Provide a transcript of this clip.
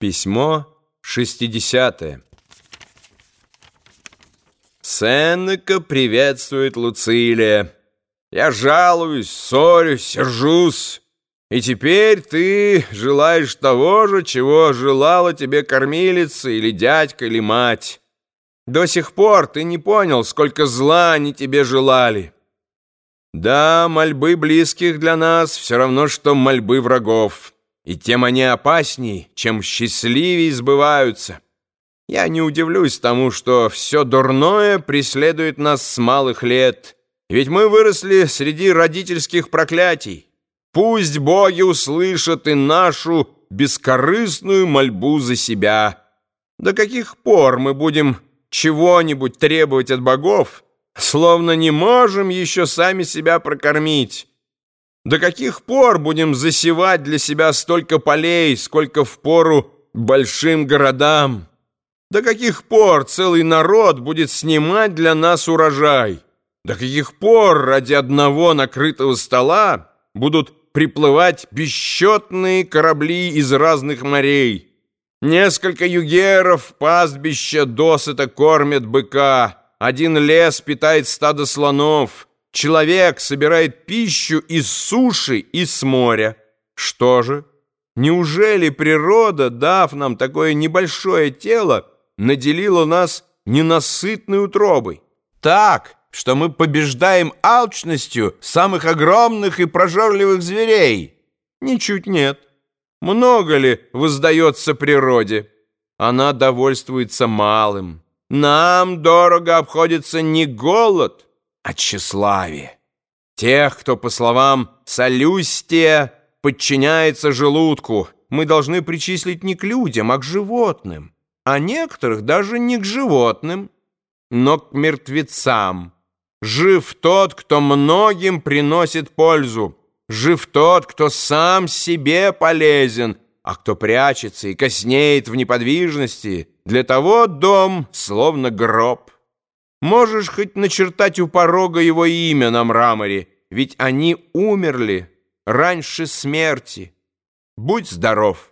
Письмо 60 Сенека приветствует Луцилия. Я жалуюсь, ссорюсь, сержусь. И теперь ты желаешь того же, чего желала тебе кормилица или дядька или мать. До сих пор ты не понял, сколько зла они тебе желали. Да, мольбы близких для нас все равно, что мольбы врагов и тем они опасней, чем счастливее сбываются. Я не удивлюсь тому, что все дурное преследует нас с малых лет, ведь мы выросли среди родительских проклятий. Пусть боги услышат и нашу бескорыстную мольбу за себя. До каких пор мы будем чего-нибудь требовать от богов, словно не можем еще сами себя прокормить? До каких пор будем засевать для себя столько полей, сколько в пору большим городам? До каких пор целый народ будет снимать для нас урожай? До каких пор ради одного накрытого стола будут приплывать бесчетные корабли из разных морей? Несколько югеров пастбища досыта кормят быка, один лес питает стадо слонов — Человек собирает пищу из суши и с моря. Что же? Неужели природа, дав нам такое небольшое тело, наделила нас ненасытной утробой? Так, что мы побеждаем алчностью самых огромных и прожорливых зверей? Ничуть нет. Много ли воздается природе? Она довольствуется малым. Нам дорого обходится не голод, от тщеславия. Тех, кто, по словам Солюстия, подчиняется желудку, мы должны причислить не к людям, а к животным, а некоторых даже не к животным, но к мертвецам. Жив тот, кто многим приносит пользу, жив тот, кто сам себе полезен, а кто прячется и коснеет в неподвижности, для того дом словно гроб. Можешь хоть начертать у порога его имя на мраморе, ведь они умерли раньше смерти. Будь здоров!